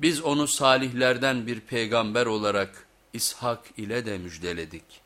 Biz onu salihlerden bir peygamber olarak İshak ile de müjdeledik.